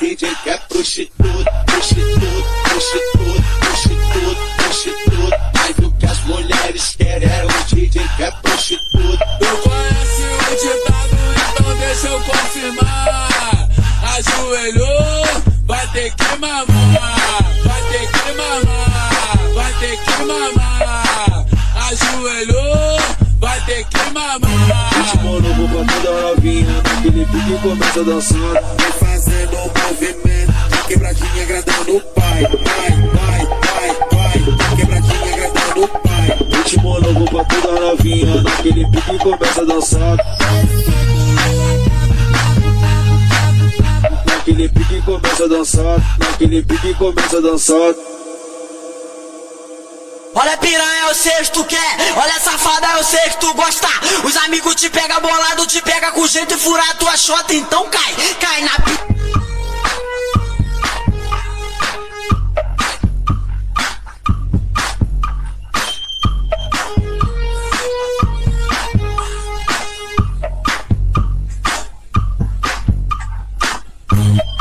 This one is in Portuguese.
DJ que é prostituto, prostituto, prostituto, prostituto, prostituto. Mas o que as mulheres querem é o DJ que é prostituto. Tu conhece o ditado, então deixa eu confirmar. Ajoelhou, vai ter que mamar, vai ter que mamar, vai ter que mamar. Ajoelhou, vai ter que mamar. Ritmo novo pra toda novinha, naquele pique começa dançando. Fazendo movimento, quebradinha agradando o pai. Vai, vai, vai, vai, quebradinha agradando o pai. Ritmo novo pra toda novinha, naquele pique começa dançando. Naquele pique começa a dançar, naquele pique começa a dançar. Olha piranha, é eu sei que tu quer. Olha safada, é eu sei que tu gosta. Os amigos te pega bolado, te pega com jeito e furar a tua chota. Então cai, cai na p. Mm-hmm.